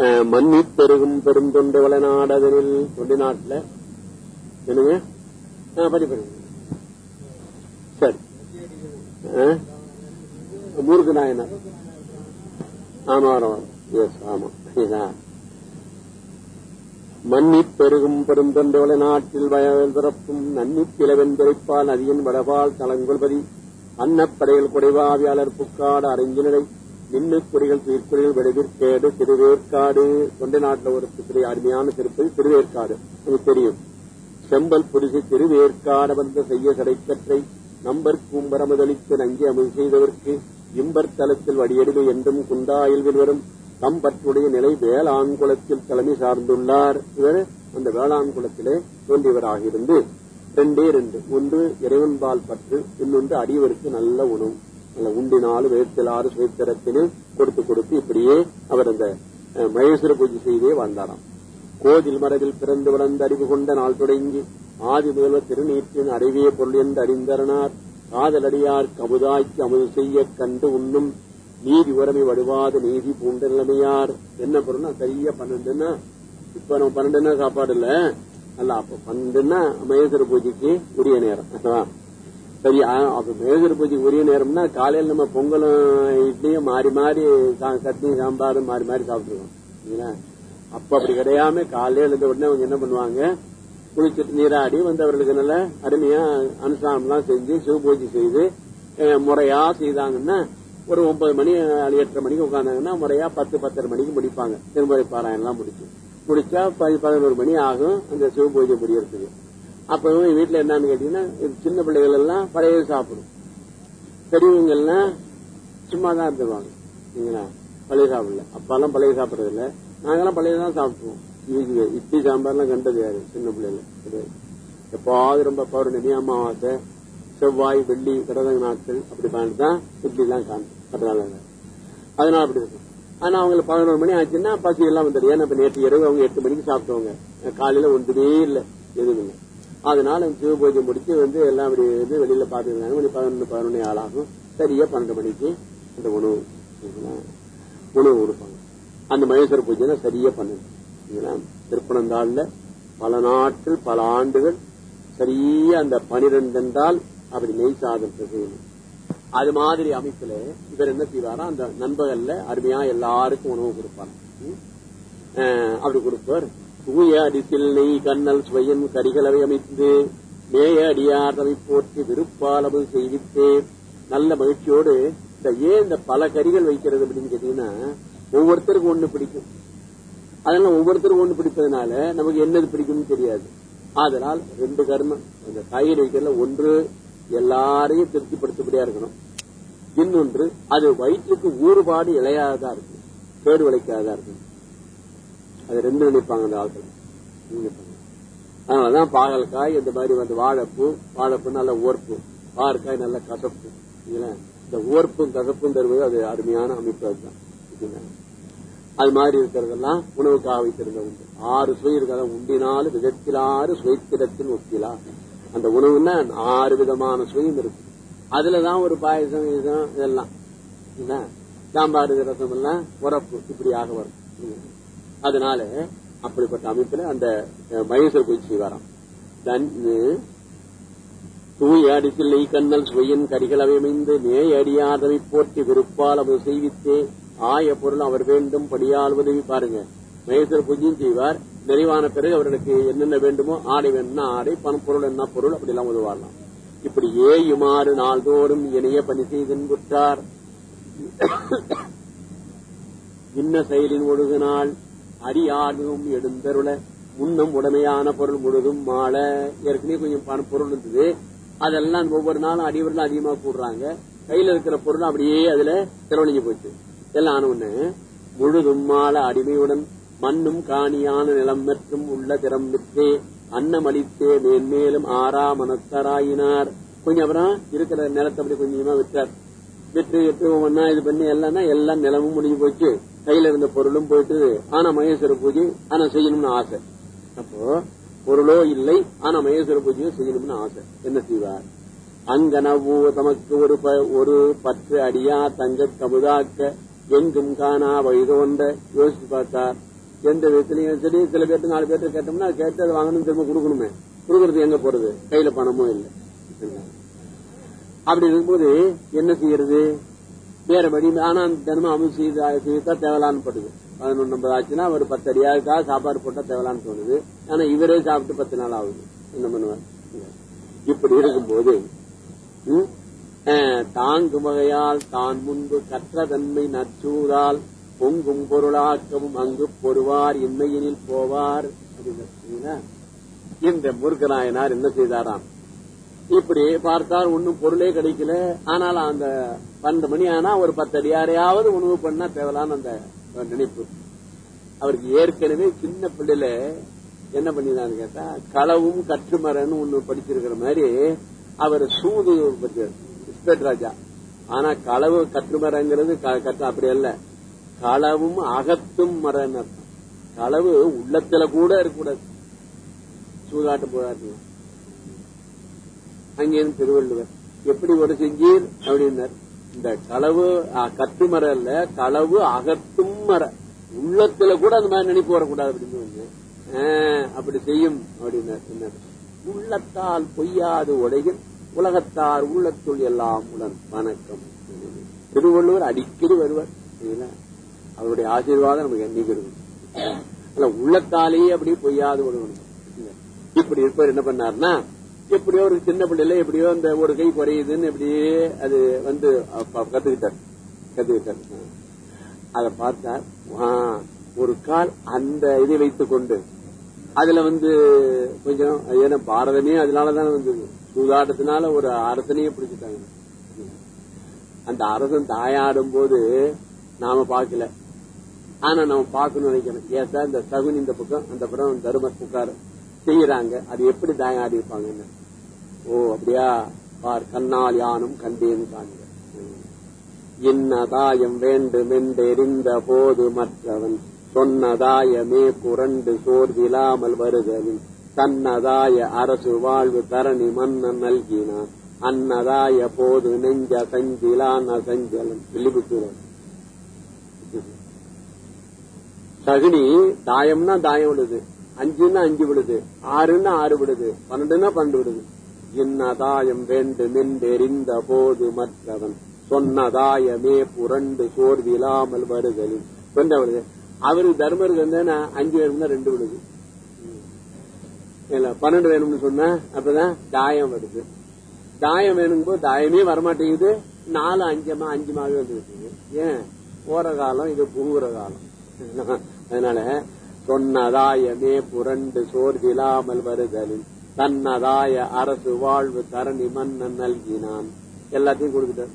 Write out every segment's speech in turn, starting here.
அஹ், பெருகும் பெருந்தொண்டு வளநாடதனில் தொண்டு நாட்டில். என்னங்க? படி படி சரி. முருகு நாயனார். ஆமா எஸ் ஆமா. இதான். மன்னிப் பெருகும் பெருந்தொண்டோல நாட்டில் வயல் பிறப்பும் நன்னிப் பிறப்பால் அதியின் வடபால் தலங்கொள்பதி அன்னப்படையில் குறைவாவியாளர் புக்காடு அறிஞினரை மின்னு குறிகள் தீர்க்குறிகள் விளைவிற்கேடு திருவேற்காடு தொண்டை நாட்டில் ஒரு திரு அருமையான திருப்பதி திருவேற்காடு உங்களுக்கு தெரியும். செம்பல் புரிசு திருவேற்காடு வந்த செய்ய கடைக்கற்றை நம்பர் கூம்பரமுதளித்து நங்கி அமைதி செய்தவர்க்கு இம்பர் தலத்தில் வடியெடுமை என்றும் குண்டாயில் வரும் தம்பற்றுடைய நிலை வேளாண்குளத்தில் தலைமை சார்ந்துள்ளார். இவர் அந்த வேளாண்குளத்திலே தோன்றியவராக இருந்து. ரெண்டே ரெண்டு. ஒன்று இறைவன்பால் பற்று இன்னொன்று அடியவருக்கு நல்ல உணவு. உண்டினாலும் வேத்திலாறு வேர்த்திலாறு கொடுத்து கொடுத்து இப்படியே அவர் அந்த மகேஸ்வர பூஜை செய்தே வாழ்ந்தாராம். கோதில் மரபில் பிறந்து வளர்ந்து அறிவு கொண்ட நாள் தொடங்கி ஆதி முதல்வர் திருநீற்றின் அறிவிய பொருள் என்று அறிந்தரனார். காதலடியார் கமுதாய்க்கு அமுது செய்ய கண்டு உண்ணும் நீதி உரமை வடுவாத நீதி பூண்ட நிலைமையார். என்ன பொருள்னா சரியா பன்னெண்டுன்னா இப்ப நம்ம பன்னெண்டுன்னா சாப்பாடு இல்ல. அல்ல அப்ப பன்னெண்டுன்னா மகேஸ்வர பூஜைக்கு உரிய நேரம். சரி அப்ப மேகர் பூஜைக்கு உரிய நேரம்னா காலையில நம்ம பொங்கலும் இட்லியும் மாறி மாறி சா- சட்னி சாம்பார் மாறி மாறி சாப்பிட்டுருவோம். சரிங்களா? அப்ப அப்படி கிடையாம காலையில எழுந்த உடனே அவங்க என்ன பண்ணுவாங்க? குளிச்சுட்டு நீராடி வந்தவர்களுக்கு நல்ல அருமையா அனுஷ்டானம் எல்லாம் செஞ்சு சிவபூஜை செய்து முறையா செய்தாங்கன்னா ஒரு ஒன்பது மணி அஹ், எட்டரை மணிக்கு உட்கார்ந்தாங்கன்னா முறையா பத்து பத்தரை மணிக்கு முடிப்பாங்க. திருமுறை பாராயணம் எல்லாம் முடிச்சு. முடிச்சா பதி- பதினோரு மணி ஆகும் அந்த சிவபூஜை முடியறதுக்கு. அப்ப வீட்டுல என்னன்னு கேட்டீங்கன்னா சின்ன பிள்ளைகள் எல்லாம் பழைய சாப்பிடும். பெரியவங்க எல்லாம் சும்மா தான் இருந்துருவாங்க. சரிங்களா பழைய சாப்பிடல. அப்பெல்லாம் பழைய சாப்பிடறது இல்ல நாங்கெல்லாம் பழைய தான் சாப்பிடுவோம் இது இட்லி சாம்பார்லாம் கண்டது யாரு சின்ன பிள்ளைல கிடையாது எப்பாவது ரொம்ப பௌர்ணமி அமாவாசை செவ்வாய் வெள்ளி கடக நாட்கள் அப்படி பார்த்து தான் இட்லி எல்லாம் காணும் அதனால அப்படி இருக்கும். ஆனா அவங்களுக்கு பதினோரு மணி ஆச்சுன்னா பசி எல்லாம் வந்துடும் ஏன்னா நேற்று இரவு அவங்க எட்டு மணிக்கு சாப்பிட்டவங்க. காலையில ஒன்றுமே இல்லை. எதுவும் இல்லை. அதனால சிவ பூஜை முடிச்சு வந்து எல்லாம் அப்படி வந்து வெளியில பாத்துருந்தாங்க மணி பதினொன்று பதினொன்று ஆளாகும். சரியா பன்னெண்டு மணிக்கு அந்த உணவு உணவு கொடுப்பாங்க. அந்த மகேஸ்வர பூஜை சரியா பண்ணுங்க திருப்பனந்தாள்ல பல நாட்கள் பல ஆண்டுகள் சரியா அந்த பனிரெண்டு என்றால் அப்படி நெய் சாதம் செய்யணும். அது மாதிரி அமைப்புல இவர் என்ன செய்வாரா? அந்த நண்பகல்ல அருமையா எல்லாருக்கும் உணவு கொடுப்பாங்க. அஹ், அப்படி கொடுப்பார். தூய அடிசில் நெய் கண்ணல் சுவையன் கரிகளவை அமைத்து மேய அடியாரவை போற்றி விருப்பாளவு செய்வித்து நல்ல மகிழ்ச்சியோடு இந்த ஏன் இந்த பல கறிகள் வைக்கிறது? அப்படின்னு கேட்டீங்கன்னா ஒவ்வொருத்தருக்கும் ஒண்ணு பிடிக்கும். அதனால ஒவ்வொருத்தருக்கும் ஒண்ணு பிடிப்பதனால நமக்கு என்னது பிடிக்கும்னு தெரியாது. அதனால் ரெண்டு கர்மம். இந்த காய்கறி வைக்கிறதுல ஒன்று எல்லாரையும் திருப்திப்படுத்தபடியா இருக்கணும். இன்னொன்று அது வயிற்றுக்கு ஊறுபாடு இளையாததா இருக்கும் கேடு விளைக்காததா இருக்கும் அது ரெண்டு நினைப்பாங்க அந்த ஆட்கள். அதனாலதான் பாகல்காய் இந்த மாதிரி வந்து வாழைப்பூ வாழைப்பூ நல்ல ஓர்ப்பு. பாகற்காய் நல்ல கசப்பு. இந்த ஓர்ப்பும் கசப்பும் தருவது அது அருமையான அமைப்பு அதுதான். அது மாதிரி இருக்கிறதெல்லாம் உணவுக்காக வைத்திருந்த உண்டு ஆறு சுவை இருக்கிறத உண்டினாலும் விதத்திலாறு சுவைத்திடத்தில் ஒப்பிலா அந்த உணவுன்னா ஆறு விதமான சுவையும் இருக்கு. அதுலதான் ஒரு பாயசம் இதம் இதெல்லாம். என்ன? சாம்பார் ரசம் எல்லாம் உரப்பு இப்படியாக வரும். அதனால அப்படிப்பட்ட அமைப்புல அந்த அஹ், மகேஸ்வர பூஜை செய்வாராம். தன் தூய் அடிசில்லை கண்ணல் சுவையின் கரிகள் அமைந்து நேய் அடியாதவை போற்றி விருப்பால் அவர் செய்வித்தே ஆய பொருள் அவர் வேண்டும் படியால் உதவி பாருங்க. மகேஸ்வர பூஜையும் செய்வார். நிறைவான பிறகு அவர்களுக்கு என்னென்ன வேண்டுமோ ஆடை வேணும்னா ஆடை பணம் பொருள் என்ன பொருள் அப்படி எல்லாம் உதவாடலாம் இப்படி ஏயுமாறு நாள்தோறும் இணைய பணி செய்தின்புற்றார் இன்ன செயலின் ஒழுகுநாள் அடியாடும் எடுந்தருள முன்னம் உடமையான பொருள் முழுதும் மாலை ஏற்கனவே கொஞ்சம் பண பொருள் இருந்தது. அதெல்லாம் ஒவ்வொரு நாளும் அடிவர்கள் அதிகமா கூடுறாங்க. கையில இருக்கிற பொருள் அப்படியே அதுல திரவழிஞ்சு போச்சு. எல்லாம் ஆன முழுதும் மால அடிமையுடன் மண்ணும் காணியான நிலம் மற்றும் உள்ள திறம் விற்றே அன்னமளித்தே மேன்மேலும் ஆறா மனத்தராயினார். கொஞ்சம் அப்புறம் இருக்கிற நிலத்தை அப்படி கொஞ்சமா விற்றார் விற்று விற்று ஒவ்வொன்னா இது பண்ணி எல்லாம்னா எல்லாம் நிலமும் முடிஞ்சு போச்சு. கையில இருந்த பொருளும் போயிட்டு ஆனா மகேஸ்வர பூஜை ஆனா செய்யணும்னு ஆசை. அப்போ பொருளோ இல்லை ஆனா மகேஸ்வர பூஜையும் செய்யணும்னு ஆசை. என்ன செய்வார்? அங்கனவோ தமக்கு ஒரு ப- ஒரு பற்று அடியா தங்க கமுதாக்க எங்கும் காணா வழிதோன்ற யோசிச்சு பார்த்தார். எந்த விதத்திலையும் சரி சில பேர்த்து நாலு பேர்த்து கேட்டோம்னா கேட்டு அதை வாங்கணும் திரும்ப கொடுக்கணுமே. கொடுக்கறது எங்க போறது? கையில பணமும் இல்லை. அப்படி இருக்கும்போது என்ன செய்யறது? வேற ஆனா தினமும் அமல் செய்தா தேவலான்னு படுது. பதினொன்று ஐம்பது ஆச்சுன்னா ஒரு பத்து அடியாவுக்காக சாப்பாடு போட்டா தேவலான்னு தோணுது. ஆனா இவரே சாப்பிட்டு பத்து நாள் ஆகுது. என்ன பண்ணுவார்? இப்படி இருக்கும்போது ம், தாங்கும் வகையால் தான் முன்பு கற்ற தன்மை நச்சூதால் பொங்கும் பொருளாக்கவும் அங்கு பொறுவார் இன்மையினில் போவார். அப்படின்னு இந்த முருகநாயனார் என்ன செய்தாராம்? இப்படி பார்த்தால் ஒன்னும் பொருளே கிடைக்கல. ஆனாலும் அந்த பன்னெண்டு மணி ஆனா ஒரு பத்து உணவு பண்ணா தேவலான்னு அந்த நினைப்பு. அவருக்கு ஏற்கனவே சின்ன பிள்ளையில என்ன பண்ணினான்னு கேட்டா களவும் கற்றுமரன்னு ஒண்ணு படிச்சிருக்கிற மாதிரி அவர் சூது படிச்சார் இஸ்பெட் ராஜா. ஆனா களவு கற்றுமரங்கிறது க- அப்படி அல்ல. களவும் அகத்தும் மரன்னு களவு உள்ளத்துல கூட இருக்கக்கூடாது. சூதாட்டு போராட்டு அங்கேயும் திருவள்ளுவர். எப்படி ஒரு செஞ்சீர்? அப்படின்னார். இந்த களவு கத்து கட்டு மரம் இல்ல களவு அகத்தும் மர. உள்ளத்துல கூட அந்த மாதிரி நினைப்பு வரக்கூடாது அப்படின்னு அப்படி செய்யும் அப்படின்னார். உள்ளத்தால் பொய்யாது உடையில் உலகத்தார் உள்ளத்துள் எல்லாம் உடன் வணக்கம். திருவள்ளுவர் அடிக்கடி வருவார். அவருடைய ஆசீர்வாதம் நமக்கு என்னைக்கு இருக்கும்? உள்ளத்தாலேயே அப்படி பொய்யாது விடணும் இப்படி இருப்பவர் என்ன பண்ணாருன்னா எப்படியோ ஒரு சின்ன பிள்ளைல எப்படியோ அந்த ஒரு கை குறையுதுன்னு எப்படியே அது வந்து அப்ப கத்துக்கிட்டார். கத்துக்கிட்டார். அதை பார்த்தார். ஒரு கால் அந்த இதை வைத்துக் கொண்டு அதுல வந்து கொஞ்சம் ஏன்னா பாரதமே அதனாலதானே வந்தது. சூதாட்டத்தினால ஒரு அரசனையே பிடிச்சிட்டாங்க. அந்த அரசன் தாயாடும் போது நாம பாக்கல ஆனா நம்ம பார்க்கணும்னு நினைக்கிறேன் ஏன் சார் இந்த சகுன் இந்த பக்கம் அந்த பக்கம் தரும புக்கார் செய்யறாங்க. அது எப்படி தாயாடி இருப்பாங்கன்னு. ஓ அப்படியா? பார் கண்ணால் யானும் கண்டேன் காண்க. இன்னதாயம் வேண்டும் என்றெறிந்த போது மற்றவன் சொன்னதாயமே புரண்டு சோர்விலாமல் வருதலின். தன்னதாய அரசு வாழ்வு தரணி மன்னன் நல்கினான். அன்னதாய போது நெஞ்ச சஞ்சிலான் அசஞ்சலன் விழிபுத்துறன் சகுனி தாயம்னா தாயம் விடுது அஞ்சுன்னா அஞ்சு விடுது ஆறுன்னா ஆறு விடுது பன்னெண்டுன்னா பன்னெண்டு விடுது இன்னதாயம் வேண்டும் என்றெறிந்த போது மற்றவன் சொன்னதாயமே புரண்டு சோர்விலாமல் வருதலின். சொன்ன அவரு தர்மருக்கு வந்து அஞ்சு வேணும்னா ரெண்டு விடுது. இல்ல பன்னெண்டு வேணும்னு சொன்னா அப்பதான் தாயம் வருது. தாயம் வேணும் போது தாயமே வரமாட்டேங்குது. நாலு அஞ்சமா அஞ்சுமாவே வந்துருக்கு ஏன்? போற காலம் இது புங்குற காலம். அதனால சொன்னதாயமே புரண்டு சோர்விலாமல் வருதலின். தன்னதாய அரசு வாழ்வு தரணி மன்னன் நல்கினான். எல்லாத்தையும் கொடுத்துட்டார்.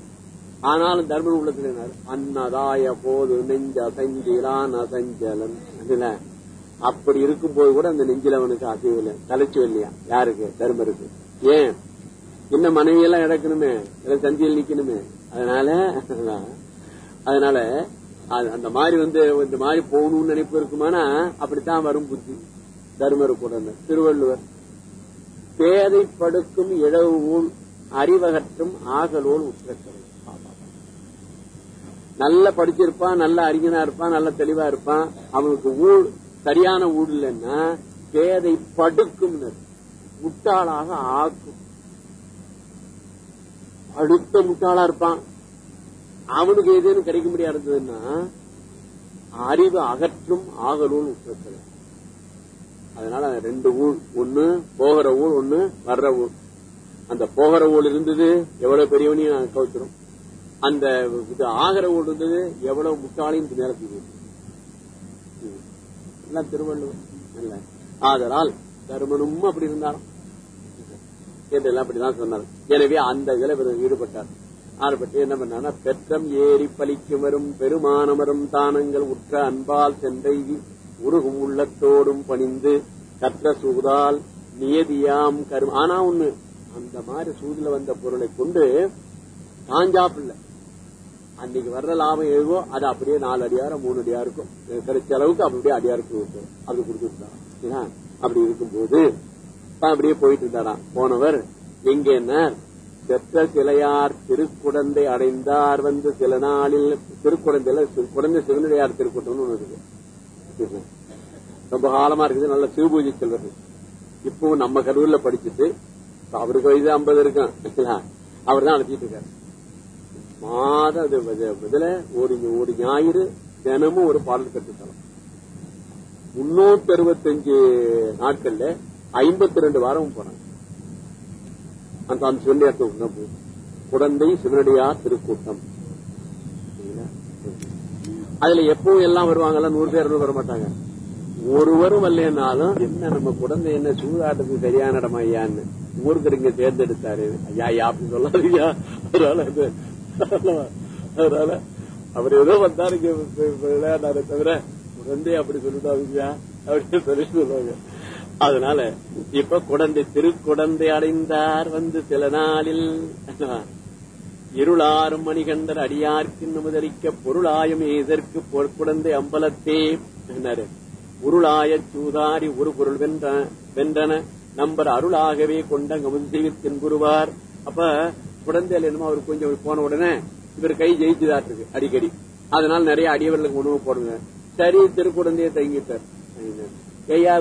ஆனாலும் தர்மன் உள்ளத்துல அன்னதாய போது நெஞ்ச அசஞ்சிலான் அசஞ்சலன். அதுல அப்படி இருக்கும்போது கூட அந்த நெஞ்சில் அவனுக்கு அசைவு இல்லை. தலைச்சு இல்லையா? யாருக்கு? தர்மருக்கு. ஏன்? இன்னும் மனைவி எல்லாம் இழக்கணுமே? எல்லாம் சந்தியில் நிக்கணுமே அதனால அதனால அது- அந்த மாதிரி வந்து இந்த மாதிரி போகணும்னு நினைப்பு இருக்குமானா அப்படித்தான் வரும் புத்தி. தர்மருக்கு கூட திருவள்ளுவர். பேதை படுக்கும் இழவு ஊழ் அறிவகற்றும் ஆகலோல் உற்றக்கரை நல்ல படிச்சிருப்பான் நல்ல அறிஞனா இருப்பான் நல்ல தெளிவா இருப்பான். அவனுக்கு ஊழ் சரியான ஊழ் இல்லைன்னா பேதை படுக்கும் முட்டாளாக ஆக்கும். அடுத்த முட்டாளா இருப்பான். அவனுக்கு ஏதேனும் கிடைக்க முடியாது இருந்ததுன்னா அறிவு அகற்றும் ஆகலோல் உற்றக்கரை அதனால ரெண்டு ஊழ் ஒண்ணு போகிற ஊழ் ஒண்ணு வர்ற ஊழ் அந்த போகிற ஊழ் இருந்தது எவ்வளவு பெரியவனையும் கவுத்துரும் அந்த இது ஆகிற ஊழ் இருந்தது எவ்வளவு முட்டாளையும் நேரத்துக்கு எல்லாம் திருவள்ளுவர் இல்ல. ஆதலால் தருமனும் அப்படி இருந்தாராம். என்றெல்லாம் அப்படிதான் சொன்னார். எனவே அந்த இதுல ஈடுபட்டார். ஆறுபட்டு என்ன பண்ணா பெற்றம் ஏறி பலிக்கு வரும் பெருமானமரும் தானங்கள் உற்ற அன்பால் சென்றை உருகும் உள்ளத்தோடும் பணிந்து கற்ற சூதால் நியதியாம் கரும். ஆனா ஒண்ணு அந்த மாதிரி சூதுல வந்த பொருளை கொண்டு தாஞ்சாப்பில்ல அன்னைக்கு வர்ற லாபம் எதுவோ அது அப்படியே நாலு அடியாரம் மூணு அடியாருக்கும் கிடைச்ச அளவுக்கு அப்படியே அடியாருக்கு விட்டுரும். அப்படி கொடுத்துருந்தாராம் அப்படி இருக்கும்போது அப்படியே போயிட்டு இருந்தாராம் போனவர் எங்க என்ன பெற்ற சிலையார் திருக்குடந்தை அடைந்தார் வந்து சில நாளில் திருக்குடந்தையில சி- குடந்தை சிவனுடையார் திருக்கூட்டம்னு ஒண்ணு இருக்கு ரொம்ப காலமா இருக்குது. நல்ல சிவபூஜை செல்வது. இப்பவும் நம்ம கல்லூரில படிச்சுட்டு அவருக்கு வயது ஐம்பது இருக்கும். அவர் தான் அழைச்சிட்டு இருக்காரு. மாதம் இதுல ஒரு ஒரு ஞாயிறு தினமும் ஒரு பாடல் கற்றுத்தலம் முன்னூத்தி அறுபத்தஞ்சு நாட்கள்ல ஐம்பத்தி ரெண்டு வாரமும் போனாங்க அந்த அந்த சொல்லியாட்டு குழந்தை சிவனடியார் திருக்கூட்டம். அதுல எப்பவும் எல்லாம் வருவாங்கல்ல நூறு பேர் வர மாட்டாங்க ஒருவரும் வரலனாலும் என்ன நம்ம குழந்தை என்ன சூதாட்டத்துக்கு சரியான இடமா ஐயான்னு ஊருக்கு இங்க தேர்ந்தெடுத்தாரு. ஐயா ஐயா அப்படின்னு சொல்லாதீங்க. அதனால அதனால அவர் ஏதோ வந்தாரு விளையாடாரு தவிர குழந்தை அப்படி சொல்லிட்டாங்க அப்படின்னு சொல்லி சொல்லுவாங்க. அதனால இப்ப குழந்தை திருக்குழந்தை அடைந்தார் வந்து சில நாளில். இருளாரும் மணிகண்டர் அடியார்க்கு நுமுதலிக்க பொருளாயம் எதற்கு பொற்குழந்தை அம்பலத்தே என்னாரு உருளாய சூதாரி ஒரு பொருள் வென்ற வென்றன. நம்பர் அருளாகவே கொண்ட கமுதீகத்தின் குருவார். அப்ப குழந்தையில என்னமோ அவர் கொஞ்சம் போன உடனே இவர் கை ஜெயிச்சுதாட்டு அடிக்கடி. அதனால நிறைய அடியவர்களுக்கு உணவு போடுங்க. சரி திருக்குழந்தைய தங்கிட்டார் ஐயா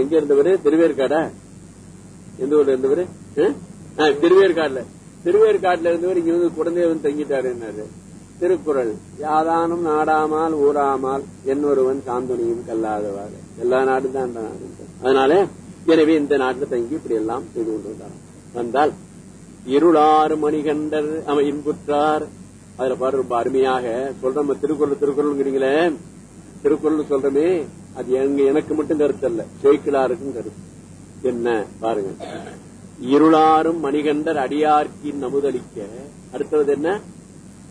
எங்க இருந்தவர்? திருவேற்காடா? எந்த ஊர்ல இருந்தவர்? திருவேற்காடுல. திருவேற்காட்டுல இருந்தவர் இங்க வந்து குழந்தைய வந்து தங்கிட்டாரு என்னாரு திருக்குறள். யாதானும் நாடாமால் ஊராமால் என்னொருவன் சாந்தொனியும் கல்லாதவாறு. எல்லா நாடும் தான் அந்த நாடு. அதனால எனவே இந்த நாட்டுல தங்கி இப்படி எல்லாம் செய்து கொண்டு வந்தார் வந்தால் இருளாறு மணிகண்டர் அவன் இன்புற்றார் அதுல பாரு ரொம்ப அருமையாக சொல்றோம் திருக்குறள் திருக்குறள்ங்கிறீங்களே. திருக்குறள் சொல்றமே அது எங்க எனக்கு மட்டும் கருத்து அல்ல. சேக்கிலாருக்கும் கருத்து. என்ன? பாருங்க. இருளாரும் மணிகண்டர் அடியார்க்கின் நமுதளிக்க அடுத்தது என்ன?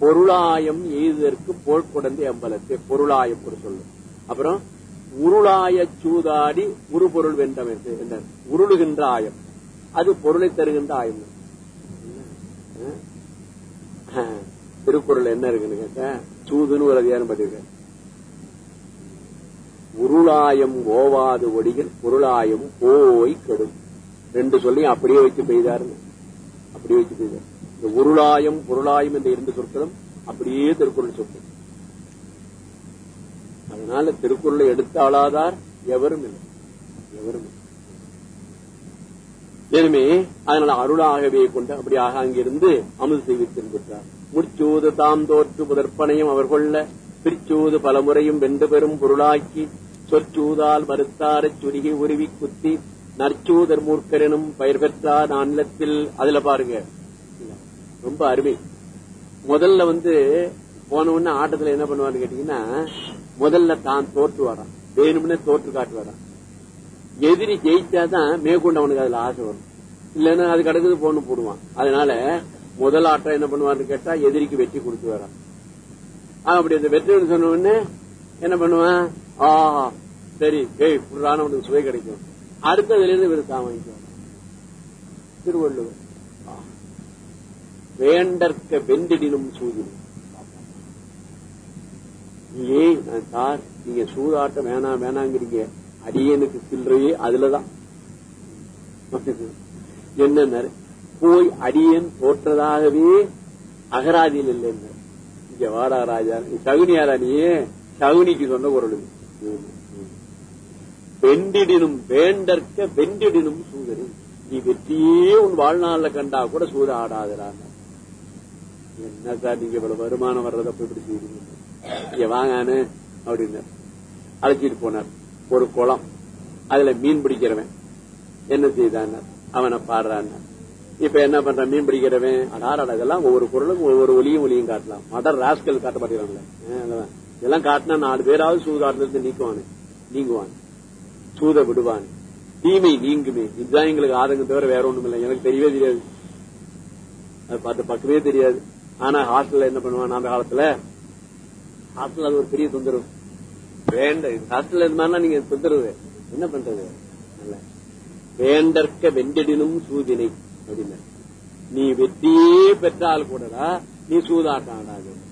பொருளாயம் எய்ததற்கு போர்க்குடந்தை அம்பலத்தை பொருளாயம் ஒரு சொல்லு. அப்புறம் உருளாய சூதாடி உருபொருள் வென்றவன் என்று. உருளுகின்ற ஆயம். அது பொருளை தருகின்ற ஆயம். திருக்குறள் என்ன இருக்குன்னு கேட்டா சூதுன்னு ஒரு அதிகாரம் பண்ணிருக்க உருளாயம் ஓவாது ஒடிகள் பொருளாயம் போய் கெடும். ரெண்டு சொல்லையும் அப்படியே வச்சு பெய்தாருங்க அப்படியே வச்சு பெய்தார் இந்த உருளாயம் பொருளாயம் என்ற இரண்டு சொற்களும் அப்படியே திருக்குறள் சொற்கள். அதனால திருக்குறளை எடுத்தாளாதார் எவரும் இல்லை. எவரும் எனவே அதனால அருளாகவே கொண்டு அப்படியாக அங்கிருந்து அமுது செய்து பெற்றார் முற்சூது தாம் தோற்று முதற்பனையும் அவர் கொள்ள பிரிச்சூது பலமுறையும் வென்று பெறும் பொருளாக்கி சொற்சூதால் மறுத்தாரச் சுருகி உருவி குத்தி நற்சூதர் மூர்க்கரனும் பயிர் பெற்றார் நானிலத்தில் அதுல பாருங்க. ரொம்ப அருமை. முதல்ல வந்து போன உடனே ஆட்டத்துல என்ன பண்ணுவான்னு கேட்டீங்கன்னா முதல்ல தான் தோற்று வரான். வேணும்னே தோற்று காட்டு வரான். எதிரி ஜெயிச்சாதான் மேற்கொண்டு அவனுக்கு அதுல ஆசை வரும். இல்லைன்னா அது கிடக்குது போன்னு போடுவான். அதனால முதல் ஆட்டம் என்ன பண்ணுவான்னு கேட்டா எதிரிக்கு வெற்றி கொடுத்து வரான். அப்படி அந்த வெற்றி சொன்ன உடனே என்ன பண்ணுவான்? ஆஹா சரி ஏய் புறான அவனுக்கு சுவை கிடைக்கும். அடுத்ததிலிருந்து இவர் தான் திருவள்ளுவர். வேண்டற்க வெந்திடினும் சூதினும் ஏய் நான் சார் நீங்க சூதாட்டம் வேணாம் வேணாங்கிறீங்க. அடியனுக்கு சில்லறையே அதுலதான். என்ன போய் அடியன் தோற்றதாகவே அகராதியில் இல்லைன்னு. இங்க வாடா ராஜா. நீ சகுனிக்கு சொன்ன குரல் வெண்டிடினும் வேண்டற்க வெண்டிடினும் சூதரி. நீ வெற்றியே உன் வாழ்நாள்ல கண்டா கூட சூத ஆடாதடாங்க என்ன சார் நீங்க இவ்வளவு வருமானம் வர்றத போய் இப்படி செய்றீங்க? இங்க வாங்கானு அப்படின்னு. அழைச்சிட்டு போனார். ஒரு குளம். அதுல மீன் பிடிக்கிறவன். என்ன செய்தான் அவனை பாடுறான் இப்ப என்ன பண்றான்? மீன் பிடிக்கிறவன். அடார் இதெல்லாம் ஒவ்வொரு குரலுக்கும் ஒவ்வொரு ஒலியும் ஒலியும் காட்டலாம். மடர் ராஸ்கல் காட்ட மாட்டேங்கிறாங்களே இதெல்லாம் காட்டினா நாலு பேராவது சூதாட்டிலிருந்து நீக்குவானு. நீங்குவானு. சூத விடுவான். தீமை நீங்குமே. இதுதான் எங்களுக்கு ஆதங்கம் தவிர வேற ஒண்ணும் இல்லை. எனக்கு தெரியவே தெரியாது. அது பார்த்து பக்கமே தெரியாது. ஆனா ஹாஸ்டல்ல என்ன பண்ணுவான்? அந்த காலத்துல ஹாஸ்டல் அது ஒரு பெரிய தொந்தரவு. வேண்ட ஹாஸ்டல்ல இது நீங்க தொந்தரவு. என்ன பண்றது? வேண்டற்க வெண்டடினும் சூதினை அப்படின்னா. நீ வெற்றியே பெற்றால் கூடடா நீ சூதாட்டம் ஆடாது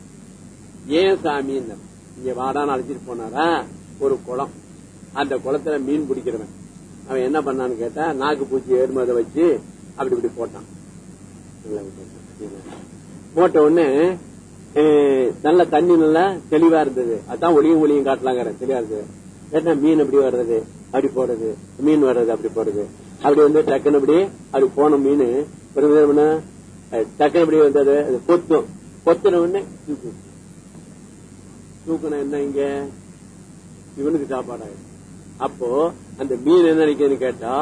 ஏன் சாமி இங்க வாடான்னு அழைச்சிட்டு போனாரா? ஒரு குளம். அந்த குளத்துல மீன் பிடிக்கிறவன். அவன் என்ன பண்ணான்னு கேட்டா நாக்கு பூச்சி ஏறுமதை வச்சு அப்படி இப்படி போட்டான். போட்ட உடனே நல்ல தண்ணி நல்லா தெளிவா இருந்தது. அதான் ஒளியும் ஒளியும் காட்டலாங்கிற தெளிவா இருந்தது. ஏன்னா மீன் எப்படி வர்றது? அப்படி போடுறது மீன் வர்றது அப்படி போடுறது அப்படி வந்து டக்குன்னு அப்படி அப்படி போன மீன் ஒரு விதம் என்ன, அது டக்குன்னு அப்படி அது கொத்தும். கொத்தின உடனே தூக்கணும் தூக்கணும் என்ன இங்க? இவனுக்கு சாப்பாடாயிடும் அப்போ அந்த மீன் என்ன நினைக்குதுன்னு கேட்டா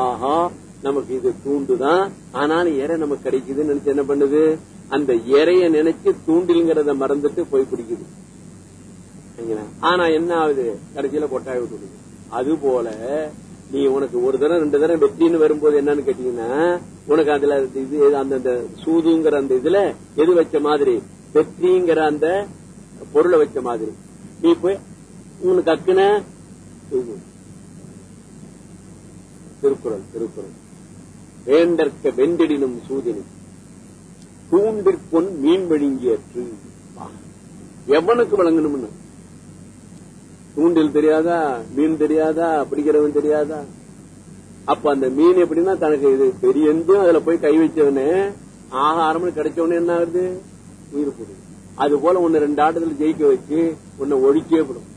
ஆஹா நமக்கு இது தூண்டுதான். ஆனாலும் இறை நமக்கு கிடைக்குதுன்னு நினைச்சு என்ன பண்ணுது? அந்த இறைய நினைச்சு தூண்டில்ங்கிறத மறந்துட்டு போய் பிடிக்குது ஆனா என்ன ஆகுது? கடைசியில கொட்டாய் விட்டுடுது அது போல நீ உனக்கு ஒரு தடவை ரெண்டு தடவை வெற்றின்னு வரும்போது என்னன்னு கேட்டீங்கன்னா உனக்கு அதுல இது அந்த அந்த சூதுங்கிற அந்த இதுல எது வச்ச மாதிரி? வெற்றிங்கிற அந்த பொருளை வச்ச மாதிரி. நீ போய் உனக்கு அக்குன திருக்குறள் திருக்குறள். வேண்டற்க வெண்டிடினும் சூதினும் தூண்டிற்கொன் மீன் விழுங்கியற்று எவனுக்கு வழங்கணும்னு? தூண்டில் தெரியாதா? மீன் தெரியாதா? பிடிக்கிறவன் தெரியாதா? அப்ப அந்த மீன் எப்படின்னா தனக்கு இது பெரியந்தும் அதுல போய் கை வச்சவனே ஆகாரம்னு கிடைச்சவனே என்ன ஆகுது? உயிர் போடுது அது போல ஒன்னு ரெண்டு ஆட்டத்துல ஜெயிக்க வச்சு உன்னை ஒழிக்கவே போடும்.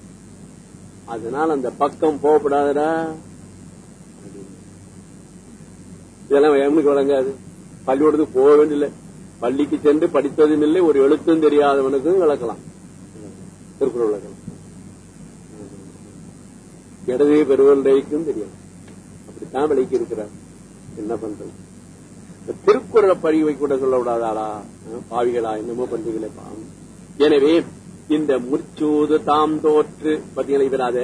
அதனால அந்த பக்கம் போகப்படாதடா. இதெல்லாம் எவனுக்கு வழங்காது பள்ளிக்கூடத்துக்கு போக வேண்டியதில்லை பள்ளிக்கு சென்று படித்ததும் இல்லை ஒரு எழுத்தும் தெரியாதவனுக்கும் விளக்கலாம். திருக்குறள் விளக்கலாம். இடது பெருவல்டைக்கும் தெரியும் அப்படித்தான் விலைக்கு இருக்கிறார். என்ன பண்றது? திருக்குறளை பழிவை கூட சொல்ல விடாதாளா பாவிகளா என்னமோ பண்றீங்களே பாவம் எனவே இந்த முற்சூது தாம் தோற்று. பாத்தீங்களா இவர் அத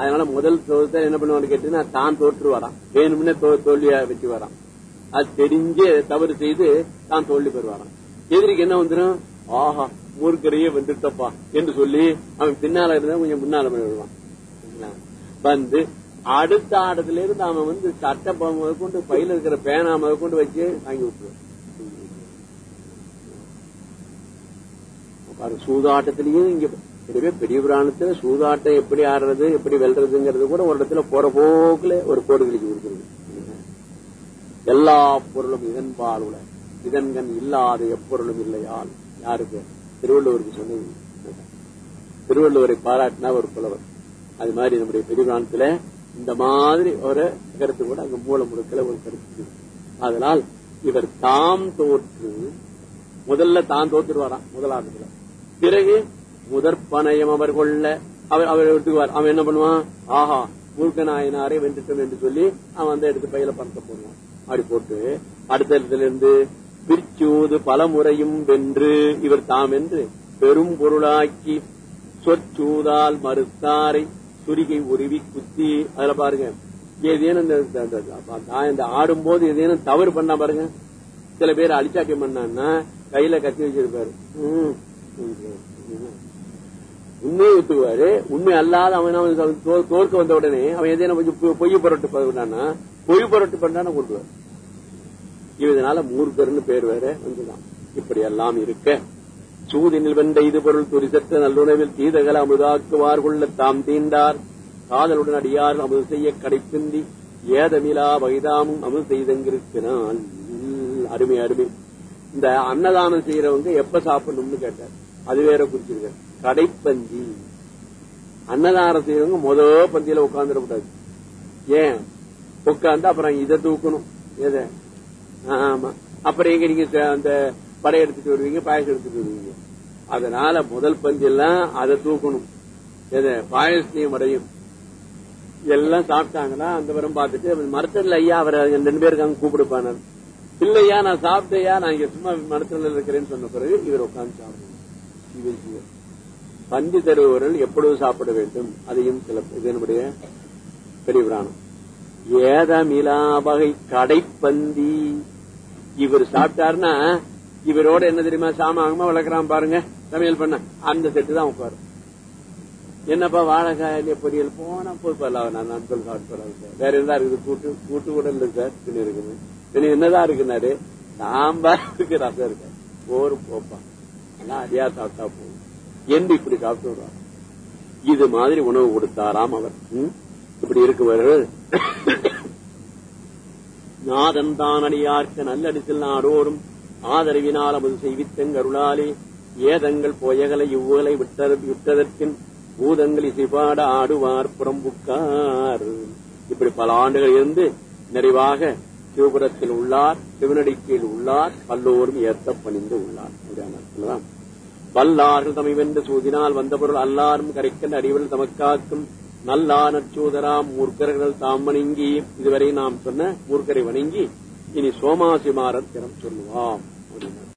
அதனால முதல் சோதத்தை என்ன பண்ணுவான்னு கேட்டீங்கன்னா தான் தோற்று வரான் வேணும்னே தோல்வியா வச்சு வரான் அது தெரிஞ்சு தவறு செய்து தான் தோல்வி பெறுவாராம். எதிரிக்கு என்ன வந்துடும் ஆஹா மூர்க்கரையே வந்துட்டப்பா என்று சொல்லி அவன் பின்னால இருந்தா கொஞ்சம் முன்னால போய் வந்து அடுத்த ஆடத்துல இருந்து அவன் வந்து சட்டை கொண்டு பையில இருக்கிற பேனா கொண்டு வச்சு வாங்கி விட்டுருவான். பாருங்க சூதாட்டத்திலையும் இங்க எனவே பெரிய புராணத்துல சூதாட்டம் எப்படி ஆடுறது எப்படி வெல்றதுங்கிறது கூட ஒரு இடத்துல போற போக்குல ஒரு கோடு கிழிச்சு கொடுக்குறது எல்லா பொருளும் இதன்பால் உல. இதன்கண் இல்லாத எப்பொருளும் இல்லையால். யாருக்கு? திருவள்ளுவருக்கு சொன்னது. திருவள்ளுவரை பாராட்டினா ஒரு புலவர். அது மாதிரி நம்முடைய பெரியவானத்துல இந்த மாதிரி ஒரு கருத்து கூட அங்க மூல முழுக்கல ஒரு கருத்து அதனால் இவர் தாம் தோற்று முதல்ல தான் தோத்துருவாராம் முதலாவதுல. பிறகு முதற்பனையம் அவர் கொள்ள அவர் அவர் எடுத்துக்குவார். அவன் என்ன பண்ணுவான்? ஆஹா மூர்க்க நாயனாரை வென்றுட்டோம் என்று சொல்லி அவன் அந்த எடுத்து பையில பணத்தை போடுவான். அப்படி போட்டு அடுத்த இடத்துல இருந்து பிரிச்சூது பல முறையும் வென்று இவர் தாம் என்று பெரும் பொருளாக்கி சொற்சூதால் மறுத்தாரை சுருகை உருவி குத்தி. அதுல பாருங்க ஏதேனும் இந்த- இந்த- இந்த- ஆடும்போது ஏதேனும் தவறு பண்ணா பாருங்க. சில பேர் அழிச்சாக்கியம் பண்ணான்னா கையில கத்தி வச்சிருப்பாரு. உண்மையை ஒத்துக்குவாரு. உண்மை அல்லாத அவன் அவன் தோற்க வந்த உடனே அவன் எதே கொஞ்சம் பொய் புரட்டு பண்ணானா பொய் புரட்டு பண்ணான கொடுக்குவார் இதனால மூர்க்கர்னு பேர் வேற வந்துதான். இப்படி எல்லாம் இருக்க. சூதினில் வென்ற இது பொருள் துரிசற்ற நல்லுணவில் தீதகல அமுதாக்குவார் கொள்ள தாம் தீண்டார். காதலுடன் அடியார் அமுது செய்ய கடைப்பிந்தி. ஏதமிலா வகைதாமும் அமுது செய்தங்கிருக்கிறான். அருமை அருமை. இந்த அன்னதானம் செய்யறவங்க எப்ப சாப்பிடணும்னு கேட்டார். அது வேற குறிச்சிருக்க கடைப்பந்தி. அன்னதானம் செய்யறவங்க முத பந்தியில உட்கார்ந்துடக்கூடாது ஏன்? உட்கார்ந்து அப்புறம் இதை தூக்கணும். எதை? ஆமா. அப்புறம் எங்க நீங்க அந்த படை எடுத்துட்டு வருவீங்க பாயசம் எடுத்துட்டு வருவீங்க. அதனால முதல் பந்தியெல்லாம் அதை தூக்கணும். எதை? பாயசத்தையும் அடையும் எல்லாம் சாப்பிட்டாங்களா அந்த வரம் பார்த்துட்டு மரத்தில் ஐயா அவர் ரெண்டு பேருக்கு அங்க கூப்பிடுப்பானார். இல்லையா நான் சாப்பிட்டையா நான் இங்க சும்மா மரத்தடியில் இருக்கிறேன்னு சொன்ன பிறகு இவர் உட்கார்ந்து சாப்பிடுவோம் பஞ்சு தருபவர்கள் எப்பொழுது சாப்பிட வேண்டும்? அதையும் சில இது என்னுடைய பெரிய ஏதமிலா வகை கடைப்பந்தி. இவர் சாப்பிட்டாருன்னா இவரோட என்ன தெரியுமா சாமாகமா வளர்க்கறான் பாருங்க. சமையல் பண்ண. அந்த செட்டு தான் உட்காரு என்னப்பா வாழைக்காய் பொரியல்? போனா போய் பரவாயில்ல நான் நண்பர்கள் சாப்பிட்டு சார். வேற என்ன இருக்குது? கூட்டு கூட்டு கூட இல்லை சார். இருக்குது. என்னதான் இருக்குனாரு சாம்பார் இருக்கு ரசம் இருக்கு. ஒரு போப்பா எல்லாம் அதையா சாப்பிட்டா போதும். என்று இப்படி சாப்பிட்டு இது மாதிரி உணவு கொடுத்தாராம் அவர். இப்படி இருக்குவர்கள். நாதன் தான் அடியார்க்க நல்லடிசில் நாடோறும் ஆதரவினால் அமது செய்வித்தங்கருளாலே ஏதங்கள் போயகலை இவ்வுகளை விட்டதற்கின் பூதங்கள் இசைபாட ஆடுவார் புறம்புக்கார். இப்படி பல ஆண்டுகள் இருந்து நிறைவாக சிவபுரத்தில் உள்ளார் சிவனடிக்கையில் உள்ளார் பல்லோரும் ஏத்த பணிந்து உள்ளார். வல்லார்கள் தமை வென்று சூதினால் வந்த பொருள் அல்லாரும் கரைக்கல் அடிவல் தமக்காக்கும் நல்லா நற்சூதராம் மூர்க்கர்கள் தாம் வணங்கி இதுவரை நாம் சொன்ன மூர்க்கரை வணங்கி இனி சோமாசிமாரர் திறம் சொல்லுவாம்